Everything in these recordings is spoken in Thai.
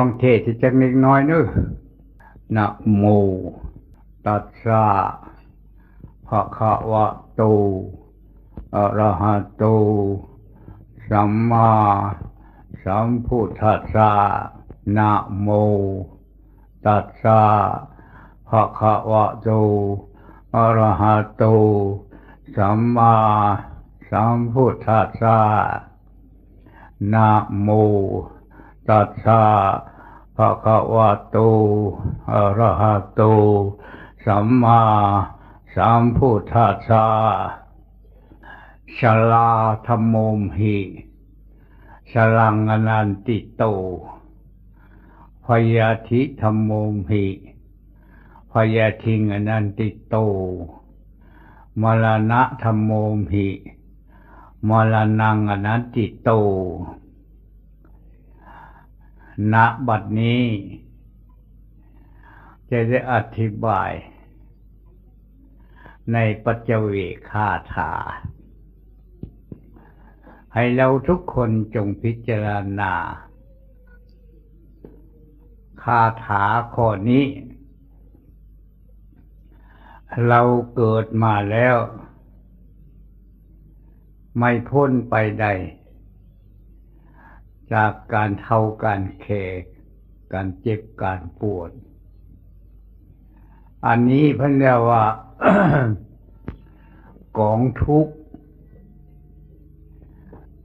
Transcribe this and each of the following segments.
ฟังเทศจักนิดน้อยนึนะโมตัสสะภะคะวะโตอะระหะโต สัมมาสัมพุทธัสสะนะโมตัสสะภะคะวะโตอะระหะโต สัมมาสัมพุทธัสสะนะโม ตัสสะภะคะวะโตอะระหะโต สัมมาสัมพุทธัสสะชลาธรรมโมหิชลังอนันติโตพยาธิธรรมโมหิพยาทิงอนันติโต มรณะธรรมโมหิมรณังอนันติโต ณบัดนี้ จะได้อธิบาย ในปัจเจเวคาถา ให้เราทุกคนจงพิจารณา คาถาข้อนี้ เราเกิดมาแล้ว ไม่พ้นไปใด จากการเท่าการแขกการเจ็บการปวด อันนี้พิ่นเรียกว่ากองทุกข์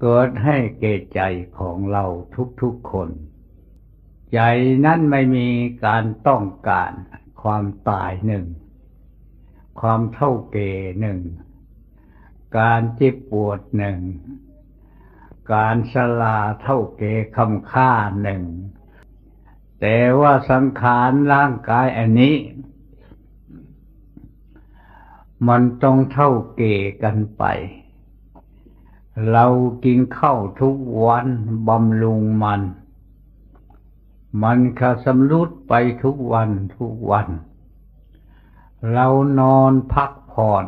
เกิดให้เกตใจของเราทุกๆคน ใจนั้นไม่มีการต้องการความตายหนึ่ง ความเท่าเกหนึ่ง การเจ็บปวดหนึ่ง การสลาเท่าเกคำค่าหนึ่ง แต่ว่าสังขารร่างกายอันนี้ มันต้องเท่าเกกันไป เรากินข้าวทุกวันบำรุงมัน มันก็สำรุดไปทุกวันทุกวัน เรานอนพักผ่อน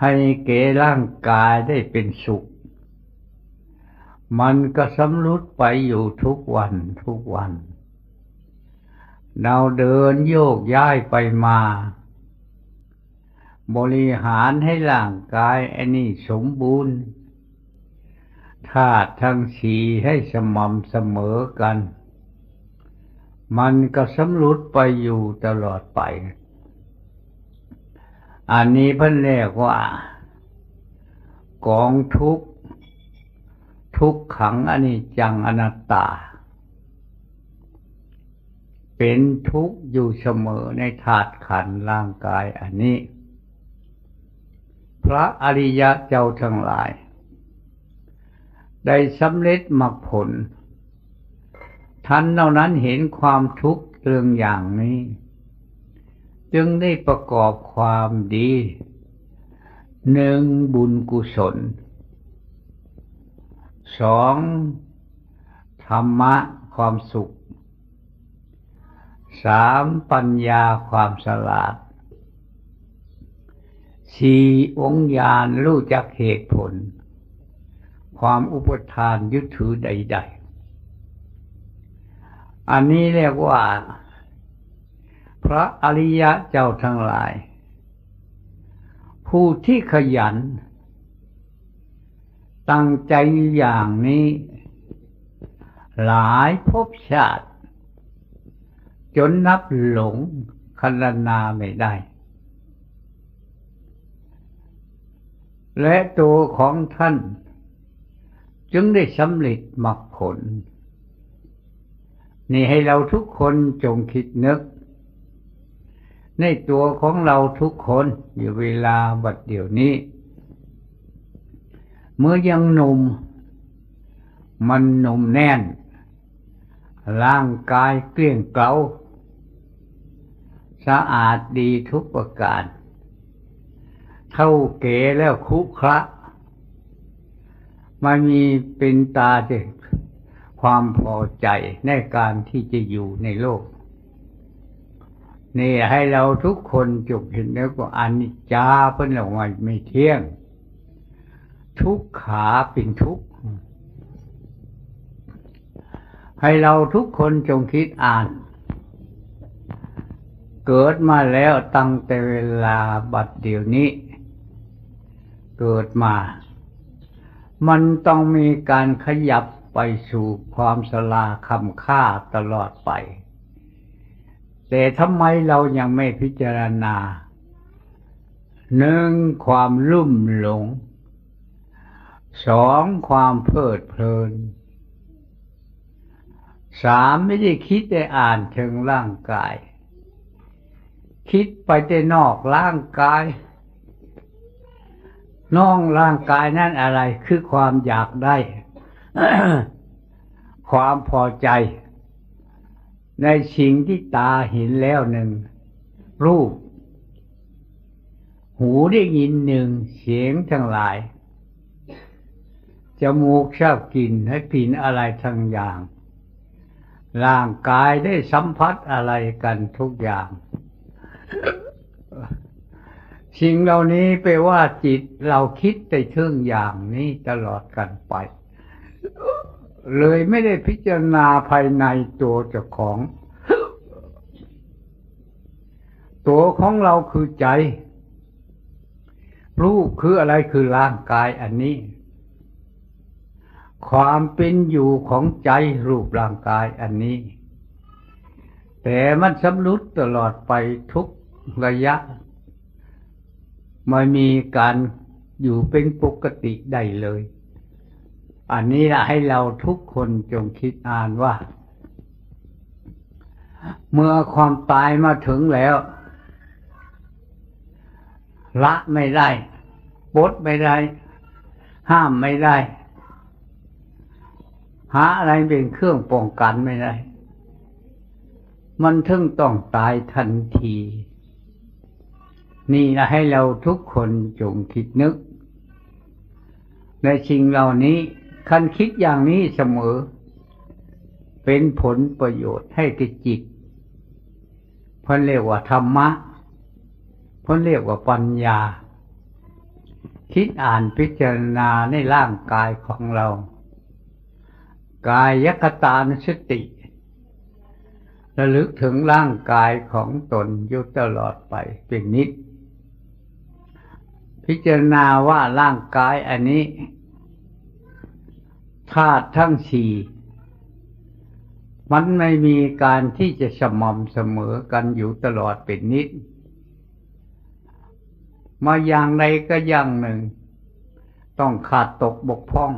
ให้เกร่างกายได้เป็นสุข มันก็สำรุดไปอยู่ทุกวันทุกวัน เราเดินโยกย้ายไปมา บริหารให้ร่างกายอันนี้สมบูรณ์ธาตุทั้งสีให้สม่ำเสมอกัน มันก็สำรุดไปอยู่ตลอดไป อันนี้เพิ่นเรียกว่า กองทุกข์ทุกขังอันิจจังอนัตตา เป็นทุกข์อยู่เสมอในธาตุขันร่างกายอันนี้ พระอริยะเจ้าทั้งหลาย ได้สำเร็จมรรคผลท่านเหล่านั้นเห็นความทุกข์เรื่องอย่างนี้ จึงได้ประกอบความดีหนึ่งบุญกุศลสองธรรมะความสุขสามปัญญาความฉลาดสี่องค์ญาณรู้จักเหตุผล ความอุปทานยึดถือใด ๆ อันนี้เรียกว่า ระอริยะเจ้าทั้งหลาย ผู้ที่ขยัน ตั้งใจอย่างนี้ หลายภพชาติ จนนับหลงคณนาไม่ได้ และตัวของท่าน จึงได้สำเร็จมรรคผล นี่ให้เราทุกคนจงคิดนึก ในตัวของเราทุกคนอยู่เวลาบัดเดี๋ยวนี้ เมื่อยังหนุ่ม มันหนุ่มแน่น ร่างกายเกลี้ยงเกลาสะอาดดีทุกประการ เท่าเก๋แล้วคุคระมันมีเป็นตาเจความพอใจในการที่จะอยู่ในโลก นี่ให้เราทุกคนจบเห็นแล้วก็อนิจจาเป็นออกมาไม่เที่ยง ทุกขาเป็นทุกข์ให้เราทุกคนจงคิดอ่าน เกิดมาแล้วตั้งแต่เวลาบัดเดี๋ยวนี้ เกิดมา มันต้องมีการขยับไปสู่ความสลาคำค่าตลอดไป แต่ทำไมเรายังไม่พิจารณาหนึ่งความลุ่มหลงสองความเพลิดเพลินสามไม่ได้คิดได้อ่านเชิงร่างกาย คิดไปแต่นอกร่างกาย นอกร่างกายนั่นอะไรคือความอยากได้ ความพอใจ ในสิ่งที่ตาเห็นแล้วหนึ่ง รูป หูได้ยินหนึ่งเสียงทั้งหลาย จมูกชอบกลิ่นให้กลิ่นอะไรทั้งอย่าง ร่างกายได้สัมผัสอะไรกันทุกอย่าง สิ่งเหล่านี้แปลว่าจิตเราคิดแต่เชิงอย่างนี้ตลอดกันไป เลยไม่ได้พิจารณาภายในตัวเจ้าของ ตัวของเราคือใจ รูปคืออะไรคือร่างกายอันนี้ ความเป็นอยู่ของใจรูปร่างกายอันนี้ แต่มันสำรุดตลอดไปทุกระยะไม่มีการอยู่เป็นปกติได้เลย อันนี้ละให้เราทุกคนจงคิดอ่านว่า เมื่อความตายมาถึงแล้ว ละไม่ได้บดไม่ได้ ห้ามไม่ได้ หาอะไรเป็นเครื่องป้องกันไม่ได้ มันถึงต้องตายทันที นี่นะให้เราทุกคนจงคิดนึก ในสิ่งเหล่านี้ คันคิดอย่างนี้เสมอ เป็นผลประโยชน์ให้กับจิตเพิ่นเรียกว่าธรรมะเพิ่นเรียกว่าปัญญา คิดอ่านพิจารณาในร่างกายของเรา กายยคตานสติระลึกถึงร่างกายของตนอยู่ตลอดไปเป็นนิด พิจารณาว่าร่างกายอันนี้ ธาตุทั้งสี่มันไม่มีการที่จะสม่ำเสมอกันอยู่ตลอดเป็นนิด มาอย่างใดก็อย่างหนึ่ง ต้องขาดตกบกพร่อง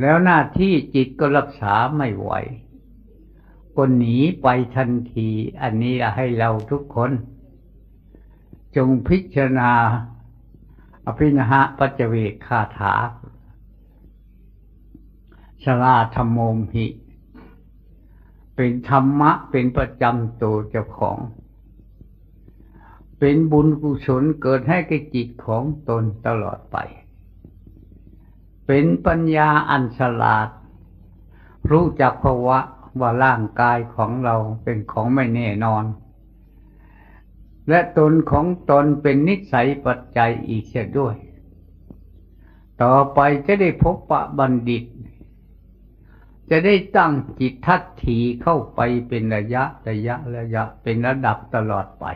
แล้วหน้าที่จิตก็รักษาไม่ไหวก็หนีไปทันที อันนี้ให้เราทุกคน จงพิจารณาอภินหะปัจเจเวคคาถา ชลาธรรมโมหิ เป็นธรรมะเป็นประจำตัวเจ้าของ เป็นบุญกุศลเกิดให้กับจิตของตนตลอดไป เป็นปัญญาอันฉลาด รู้จักภาวะว่าร่างกายของเราเป็นของไม่แน่นอน และตนของตนเป็นนิสัยปัจจัยอีกเช่นด้วย ต่อไปจะได้พบปะบัณฑิต จะได้ตั้งจิตทัดถีเข้าไปเป็นระยะระยะระยะเป็นระดับตลอดไป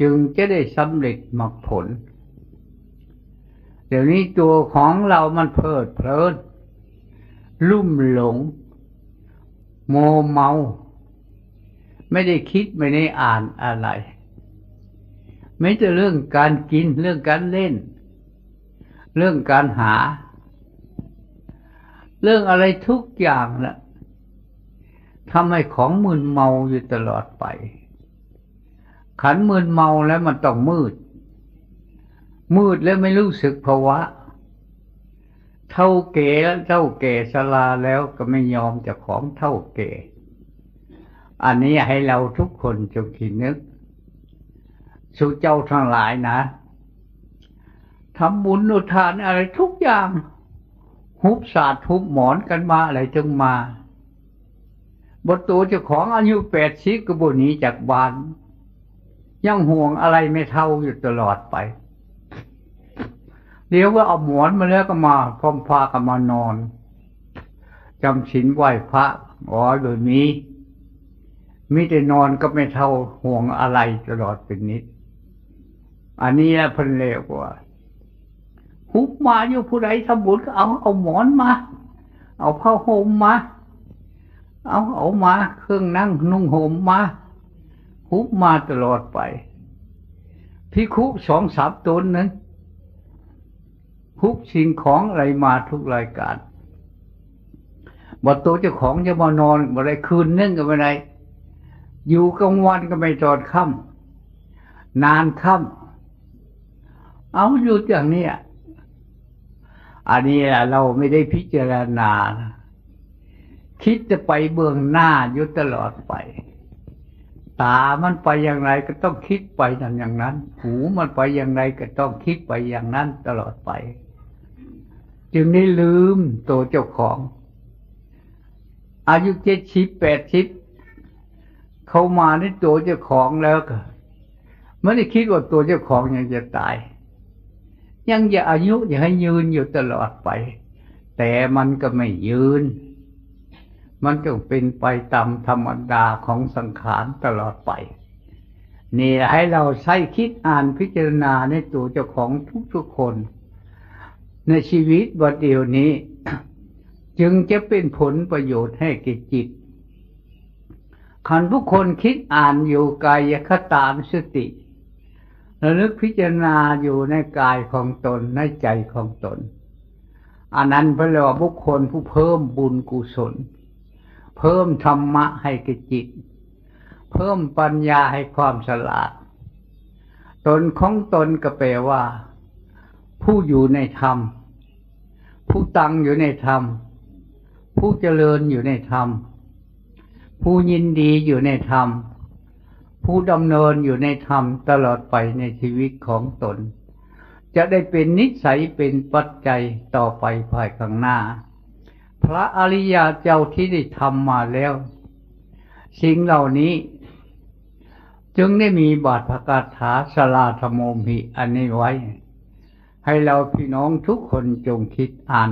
จึงจะได้สำเร็จมรรคผล เดี๋ยวนี้ตัวของเรามันเพลิดเพลินลุ่มหลง โมเมา ไม่ได้คิดไม่ได้อ่านอะไร ไม่แต่เรื่องการกินเรื่องการเล่น เรื่องการหา เรื่องอะไรทุกอย่างนะทำให้ของมึนเมาอยู่ตลอดไป ขันมึนเมาแล้วมันต้องมืด มืดแล้วไม่รู้สึกภาวะ เท่าเก๋เท่าเก๋สลาแล้วก็ไม่ยอมจะของเท่าเก๋อันนี้ให้เราทุกคนจงคิดนึก สู่เจ้าทั้งหลายนะทำบุญอุทานอะไรทุกอย่าง ฮุบศาสตร์ฮุบหมอนกันมาอะไรจึงมาบทตัวเจ้าของอายุแปดสิบกบุนีจากบ้าน ยังห่วงอะไรไม่เท่าอยู่ตลอดไป เดี๋ยวก็เอาหมอนมาแล้วก็มาพร้อมพากันมานอนจำศีลไหว้พระอ๋อโดยมีมิแต่นอนก็ไม่เท่าห่วงอะไรตลอดเป็นนิด อันนี้แหละพันเลวกว่า ฮุบมาอยู่ผู้ใดสมบูรณ์ก็เอาเอาหมอนมา เอาผ้าห่มมา เอาเอามา เครื่องนั่งนุ่งห่มมาฮุบมาตลอดไปพิคุสองสามตนนั้นฮุบสิ่งของอะไรมาทุกรายการบ่ตัวเจ้าของจะมานอนบ่ได้คืนนึงก็ไม่ได้อยู่กลางวันก็ไม่จอดค่ำนานค่ำเอาอยู่อย่างนี้อั อันนี้เราไม่ได้พิจารณา คิดจะไปเบื้องหน้าอยู่ตลอดไป ตามันไปอย่างไรก็ต้องคิดไปนั่นอย่างนั้น หูมันไปอย่างไรก็ต้องคิดไปอย่างนั้นตลอดไป จึงได้ลืมตัวเจ้าของ อายุเจ็ดสิบแปดสิบเขามาในตัวเจ้าของแล้วก็ไม่ได้คิดว่าตัวเจ้าของยังจะตาย ยังจะอายุยังให้ยืนอยู่ตลอดไป แต่มันก็ไม่ยืน มันก็เป็นไปตามธรรมดาของสังขารตลอดไป นี่ให้เราใช้คิดอ่านพิจารณาในตัวเจ้าของทุกๆคน ในชีวิตวันเดียวนี้ จึงจะเป็นผลประโยชน์ให้แก่จิตคันทุกคนคิดอ่านอยู่กายคตามสติ ระลึกพิจารณาอยู่ในกายของตนในใจของตน อันนั้นพระเรียกว่าบุคคลผู้เพิ่มบุญกุศล เพิ่มธรรมะให้กจิต เพิ่มปัญญาให้ความฉลาด ตนของตนก็แปลว่า ผู้อยู่ในธรรม ผู้ตั้งอยู่ในธรรม ผู้เจริญอยู่ในธรรม ผู้ยินดีอยู่ในธรรม ผู้ดำเนินอยู่ในธรรมตลอดไปในชีวิตของตน จะได้เป็นนิสัยเป็นปัจจัยต่อไปภายข้างหน้า พระอริยเจ้าที่ได้ทำมาแล้ว สิ่งเหล่านี้ จึงได้มีบาทพระกาถาสลาธโมมิอันนี้ไว้ ให้เราพี่น้องทุกคนจงคิดอ่าน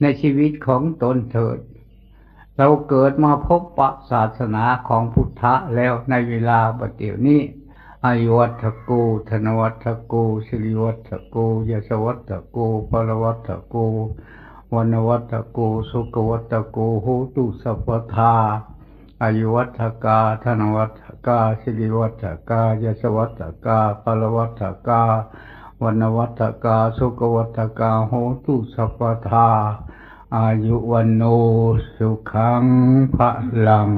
ในชีวิตของตนเถิด เราเกิดมาพบปะศาสนาของพุทธะแล้วในเวลาบัดเดี๋ยวนี้อายุวัตกูธนวัตกูสิริวัตกูยศวัตกูปรวัตกูวันวัตกูสุขวัตกูหูตุสัพทาอายุวัตกาธนวัตกาสิริวัตกายศวัตกาปรวัตกาวันวัตกาสุขวัตกาหูตุสัพทา อายุวันโนสุขังพระลัง